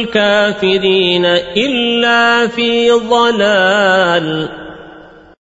الكافرين إلا في ضلال.